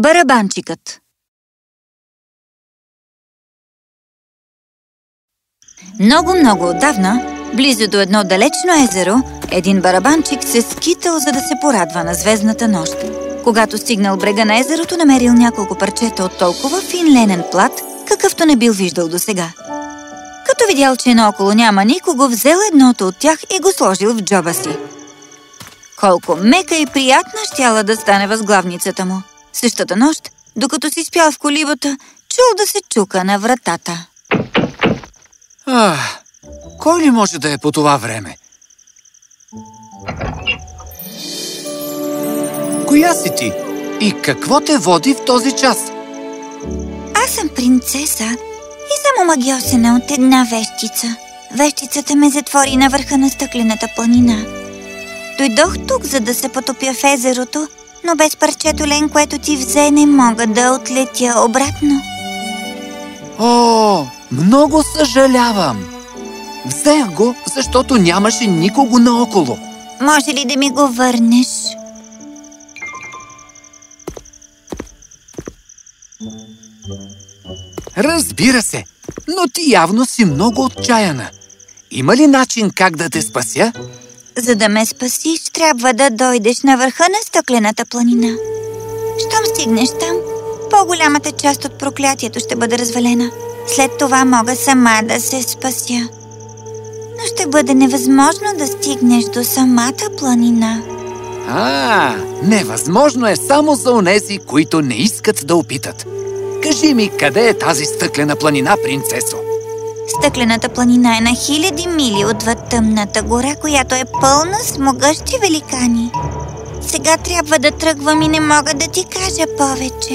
Барабанчикът Много-много отдавна, близо до едно далечно езеро, един барабанчик се скитал, за да се порадва на звездната нощ. Когато стигнал брега на езерото, намерил няколко парчета от толкова фин ленен плат, какъвто не бил виждал досега. Като видял, че наоколо няма никого, взел едното от тях и го сложил в джоба си. Колко мека и приятна щяла да стане възглавницата му. Същата нощ, докато си спял в колибата, чул да се чука на вратата. Ах, кой ли може да е по това време? Коя си ти? И какво те води в този час? Аз съм принцеса и съм омагиосена от една вещица. Вещицата ме затвори на върха на стъклената планина. Дойдох тук, за да се потопя в езерото, но без парчето лен, което ти взе, не мога да отлетя обратно. О, много съжалявам! Взех го, защото нямаше никого наоколо. Може ли да ми го върнеш? Разбира се, но ти явно си много отчаяна. Има ли начин как да те спася? За да ме спасиш, трябва да дойдеш на върха на стъклената планина. Щом стигнеш там, по-голямата част от проклятието ще бъде развалена. След това мога сама да се спася. Но ще бъде невъзможно да стигнеш до самата планина. А, невъзможно е само за онези, които не искат да опитат. Кажи ми, къде е тази стъклена планина, принцесо? Стъклената планина е на хиляди мили отвъд тъмната гора, която е пълна с могъщи великани. Сега трябва да тръгвам и не мога да ти кажа повече.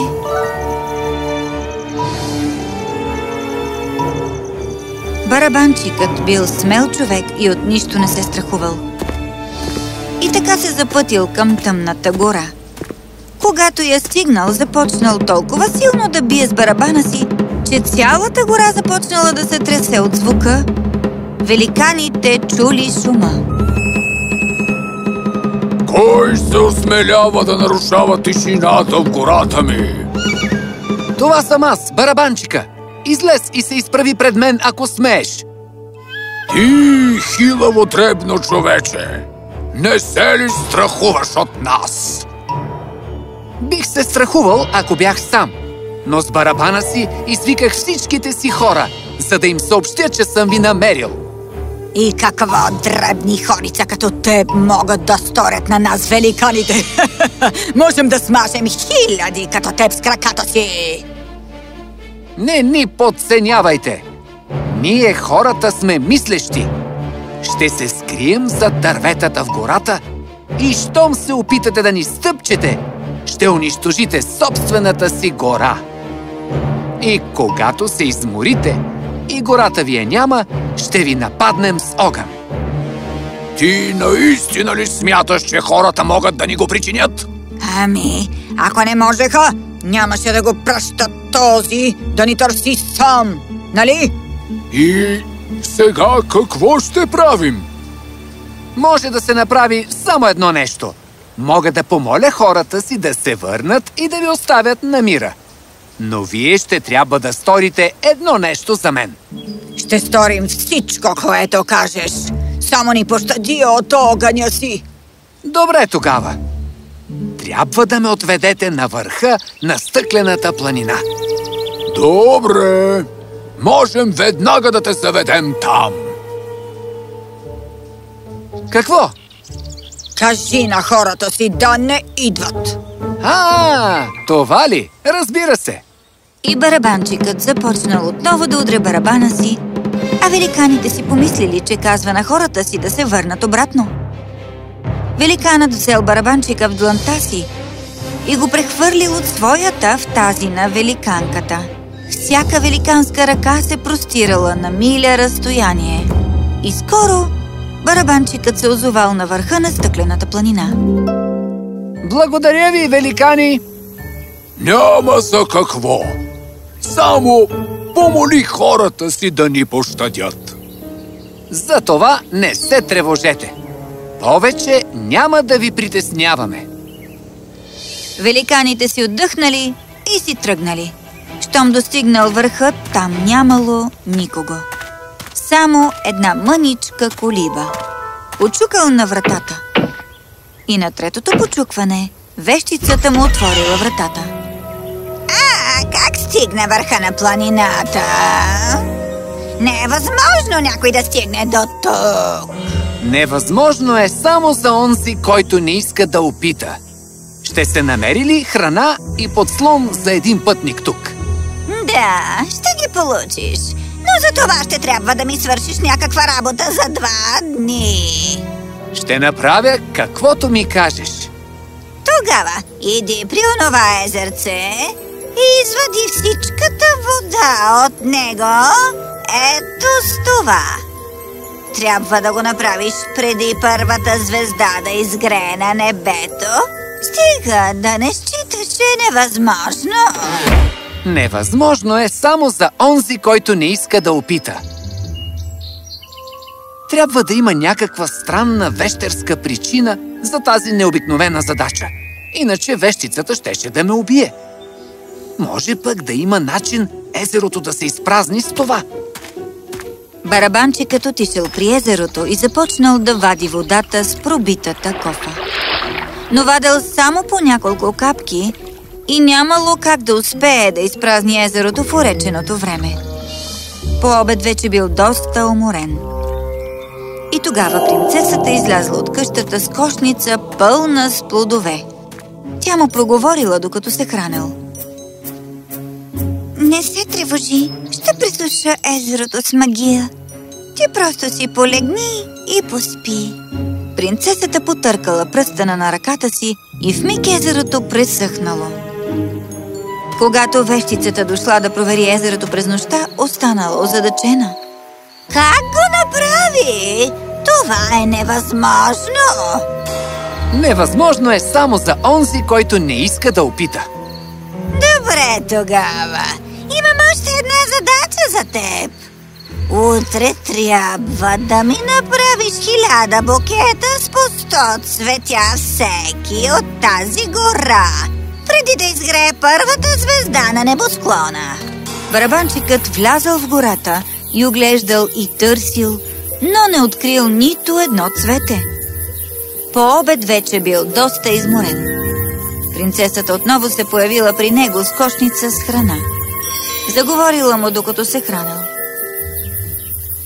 Барабанчикът бил смел човек и от нищо не се страхувал. И така се запътил към тъмната гора. Когато я стигнал, започнал толкова силно да бие с барабана си, че цялата гора започнала да се тресе от звука. Великаните чули шума. Кой се осмелява да нарушава тишината в гората ми? Това съм аз, барабанчика. Излез и се изправи пред мен, ако смееш. Ти, хилаво дребно човече, не се ли страхуваш от нас? Бих се страхувал, ако бях сам. Но с барабана си извиках всичките си хора, за да им съобщя, че съм ви намерил. И какво дребни хорица като теб могат да сторят на нас великаните? Можем да смажем хиляди като теб с краката си! Не ни подценявайте! Ние хората сме мислещи. Ще се скрием зад дърветата в гората и щом се опитате да ни стъпчете, ще унищожите собствената си гора. И когато се изморите и гората ви е няма, ще ви нападнем с огън. Ти наистина ли смяташ, че хората могат да ни го причинят? Ами, ако не можеха, нямаше да го пращат този да ни търси сам, нали? И сега какво ще правим? Може да се направи само едно нещо. Мога да помоля хората си да се върнат и да ви оставят на мира. Но вие ще трябва да сторите едно нещо за мен. Ще сторим всичко, което кажеш. Само ни пощади от огъня си. Добре тогава. Трябва да ме отведете на върха на стъклената планина. Добре. Можем веднага да те заведем там. Какво? Кажи на хората си да не идват. А, това ли? Разбира се. И барабанчикът започнал отново да удря барабана си, а великаните си помислили, че казва на хората си да се върнат обратно. Великанът взел барабанчика в дланта си и го прехвърлил от своята в тази на великанката. Всяка великанска ръка се простирала на миля разстояние. И скоро барабанчикът се озовал на върха на стъклената планина. Благодаря ви, великани! Няма за какво. Само помоли хората си да ни пощадят. За това не се тревожете. Повече няма да ви притесняваме. Великаните си отдъхнали и си тръгнали. Щом достигнал върха, там нямало никого. Само една мъничка колиба. Почукал на вратата. И на третото почукване вещицата му отворила вратата. Стигна върха на планината? Не е възможно някой да стигне до тук. Невъзможно е само за онзи, който не иска да опита. Ще сте намерили храна и подслон за един пътник тук? Да, ще ги получиш. Но за това ще трябва да ми свършиш някаква работа за два дни. Ще направя каквото ми кажеш. Тогава иди при онова езерце и извади всичката вода от него ето с това. Трябва да го направиш преди първата звезда да изгрее на небето. Стига да не считаш, че е невъзможно. Невъзможно е само за онзи, който не иска да опита. Трябва да има някаква странна вещерска причина за тази необикновена задача. Иначе вещицата щеше да ме убие. Може пък да има начин езерото да се изпразни с това. Барабанчикът отишъл при езерото и започнал да вади водата с пробитата кофа. Но вадел само по няколко капки и нямало как да успее да изпразни езерото в уреченото време. По обед вече бил доста уморен. И тогава принцесата излязла от къщата с кошница пълна с плодове. Тя му проговорила, докато се хранел. Не се тревожи, ще присуша езерото с магия. Ти просто си полегни и поспи. Принцесата потъркала пръстена на ръката си и в миг езерото пресъхнало. Когато вещицата дошла да провери езерото през нощта, останала озадачена. Как го направи? Това е невъзможно! Невъзможно е само за онзи, който не иска да опита. Добре тогава. Имам още една задача за теб. Утре трябва да ми направиш хиляда букета с по сто цветя всеки от тази гора, преди да изгрее първата звезда на небосклона. Барабанчикът влязал в гората и оглеждал и търсил, но не открил нито едно цвете. По обед вече бил доста изморен. Принцесата отново се появила при него с кошница с храна. Заговорила му, докато се хранил.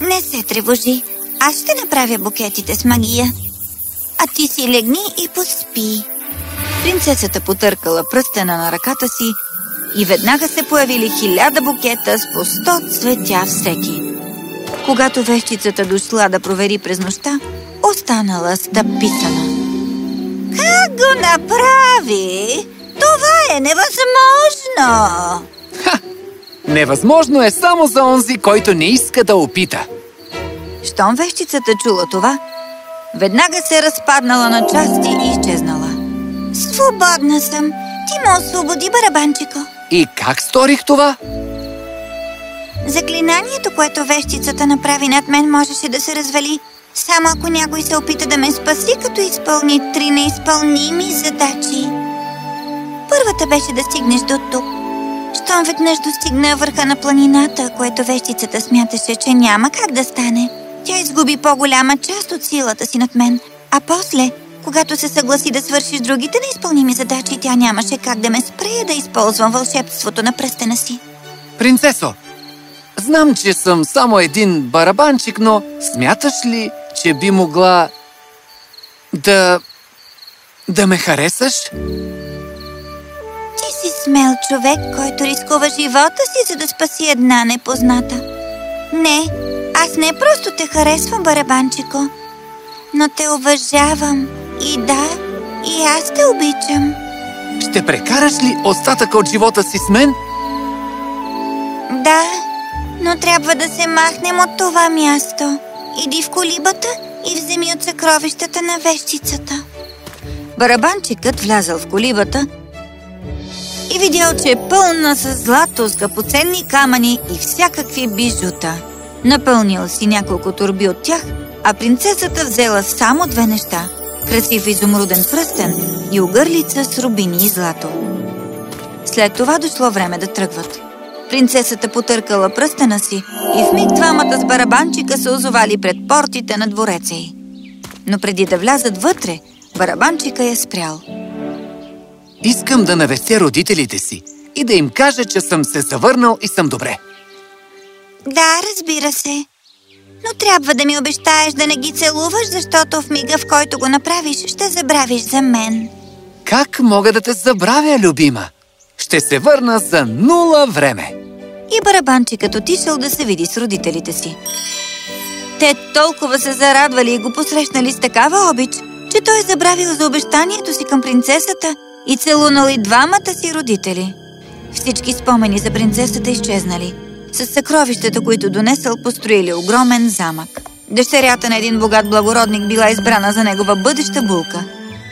Не се тревожи, аз ще направя букетите с магия. А ти си легни и поспи. Принцесата потъркала пръстена на ръката си и веднага се появили хиляда букета с по сто цветя всеки. Когато вещицата дошла да провери през нощта, останала стъписана. Как го направи? Това е невъзможно! Невъзможно е само за онзи, който не иска да опита. Щом вещицата чула това, веднага се разпаднала на части и изчезнала. Свободна съм. Ти ме освободи, барабанчико. И как сторих това? Заклинанието, което вещицата направи над мен, можеше да се развали. Само ако някой се опита да ме спаси, като изпълни три неизпълними задачи. Първата беше да стигнеш до тук. Щом веднъж достигна върха на планината, което вещицата смяташе, че няма как да стане. Тя изгуби по-голяма част от силата си над мен. А после, когато се съгласи да свършиш другите неизпълними задачи, тя нямаше как да ме спре да използвам вълшебството на пръстена си. Принцесо, знам, че съм само един барабанчик, но смяташ ли, че би могла да... да ме харесаш? Ти си смел човек, който рискува живота си, за да спаси една непозната. Не, аз не просто те харесвам, барабанчико, но те уважавам. И да, и аз те обичам. Ще прекараш ли остатъка от живота си с мен? Да, но трябва да се махнем от това място. Иди в колибата и вземи от съкровищата на вещицата. Барабанчикът влязал в колибата и видял, че е пълна с злато, скъпоценни камъни и всякакви бижута. Напълнил си няколко турби от тях, а принцесата взела само две неща красив изумруден пръстен и огърлица с рубини и злато. След това дошло време да тръгват. Принцесата потъркала пръстена си и в миг двамата с барабанчика се озовали пред портите на двореца й. Но преди да влязат вътре, барабанчика е спрял. Искам да навестя родителите си и да им кажа, че съм се завърнал и съм добре. Да, разбира се. Но трябва да ми обещаеш да не ги целуваш, защото в мига, в който го направиш, ще забравиш за мен. Как мога да те забравя, любима? Ще се върна за нула време. И барабанчикът отишъл да се види с родителите си. Те толкова се зарадвали и го посрещнали с такава обич, че той забравил за обещанието си към принцесата и целунал и двамата си родители. Всички спомени за принцесата изчезнали. С съкровищата, които донесъл, построили огромен замък. Дъщерята на един богат благородник била избрана за негова бъдеща булка.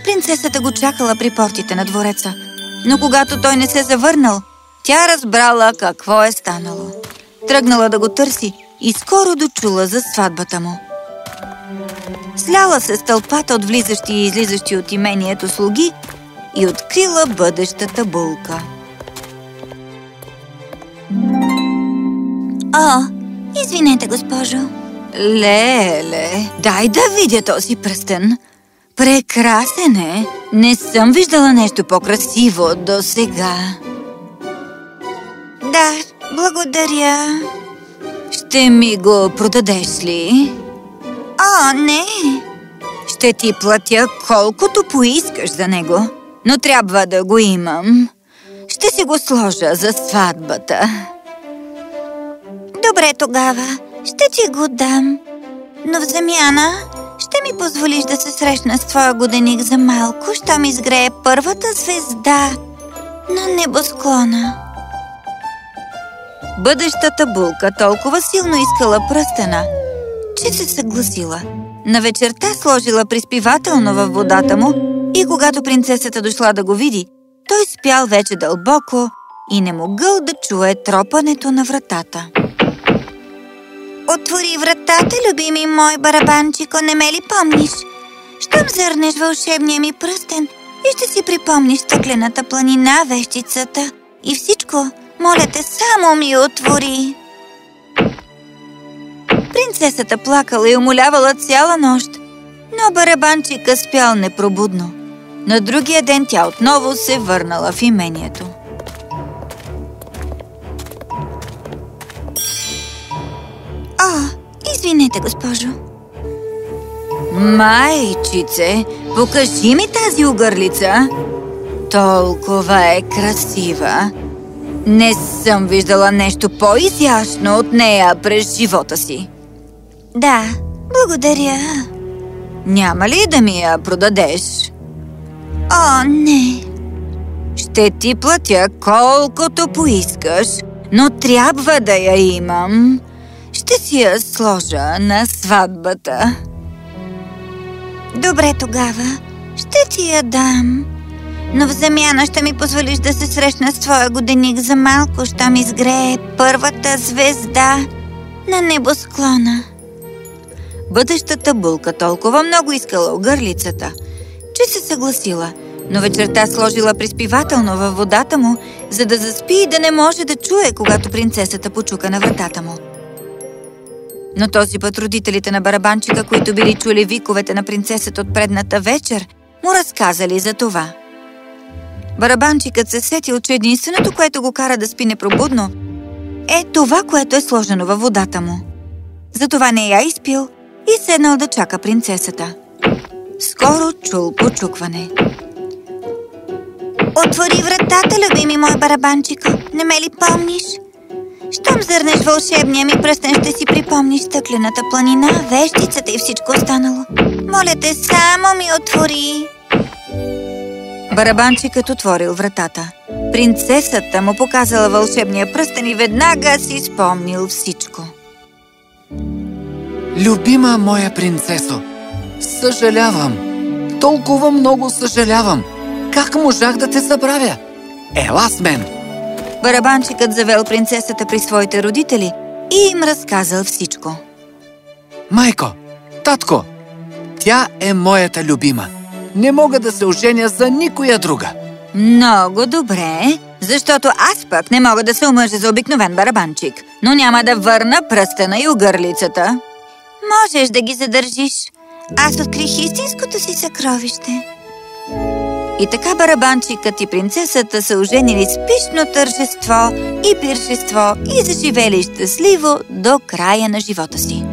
Принцесата го чакала при портите на двореца. Но когато той не се завърнал, тя разбрала какво е станало. Тръгнала да го търси и скоро дочула за сватбата му. Сляла се с тълпата от влизащи и излизащи от имението слуги и открила бъдещата булка. О, извинете, госпожо. Леле, дай да видя този пръстен. Прекрасен е! Не съм виждала нещо по-красиво до сега. Да, благодаря. Ще ми го продадеш ли? О, не! Ще ти платя колкото поискаш за него, но трябва да го имам. Ще си го сложа за сватбата. Добре тогава, ще ти го дам. Но в замяна ще ми позволиш да се срещна с твоя годеник за малко, що ми изгрее първата звезда на небосклона. Бъдещата булка толкова силно искала пръстена, че се съгласила. На вечерта сложила приспивателно във водата му и когато принцесата дошла да го види, той спял вече дълбоко и не могъл да чуе тропането на вратата. Отвори вратата, любими мой барабанчико, не ме ли помниш? Щом зърнеш вълшебния ми пръстен и ще си припомниш стъклената планина, вещицата и всичко, моля те, само ми отвори. Принцесата плакала и умолявала цяла нощ, но барабанчика спял непробудно. На другия ден тя отново се върнала в имението. О, извинете, госпожо. Майчице, покажи ми тази огърлица. Толкова е красива. Не съм виждала нещо по-изящно от нея през живота си. Да, благодаря. Няма ли да ми я продадеш? О, не. Ще ти платя колкото поискаш, но трябва да я имам. Ще си я сложа на сватбата. Добре тогава, ще ти я дам. Но в замяна ще ми позволиш да се срещна с твоя годеник за малко, що ми изгрее първата звезда на небосклона. Бъдещата булка толкова много искала огърлицата, че се съгласила, но вечерта сложила приспивателно във водата му, за да заспи и да не може да чуе, когато принцесата почука на вратата му. Но този път родителите на барабанчика, които били чули виковете на принцесата от предната вечер, му разказали за това. Барабанчикът се сетил, че единственото, което го кара да спи непробудно, е това, което е сложено във водата му. Затова не я изпил и седнал да чака принцесата. Скоро чул почукване. Отвори вратата, любими мой барабанчико. Не ме ли помниш? Щом зърнеш вълшебния ми пръстен, ще си припомниш стъклената планина, вещицата и всичко останало. Моля те, само ми отвори. Барабанчикът отворил вратата. Принцесата му показала вълшебния пръстен и веднага си спомнил всичко. Любима моя принцесо, съжалявам. Толкова много съжалявам. Как можах да те забравя? Ела с мен! Барабанчикът завел принцесата при своите родители и им разказал всичко. Майко, татко, тя е моята любима. Не мога да се оженя за никоя друга. Много добре, защото аз пък не мога да се омъжа за обикновен барабанчик, но няма да върна пръстена и огърлицата. Можеш да ги задържиш. Аз открих истинското си съкровище. И така барабанчикът и принцесата са оженили с пишно тържество и пиршество и заживели щастливо до края на живота си.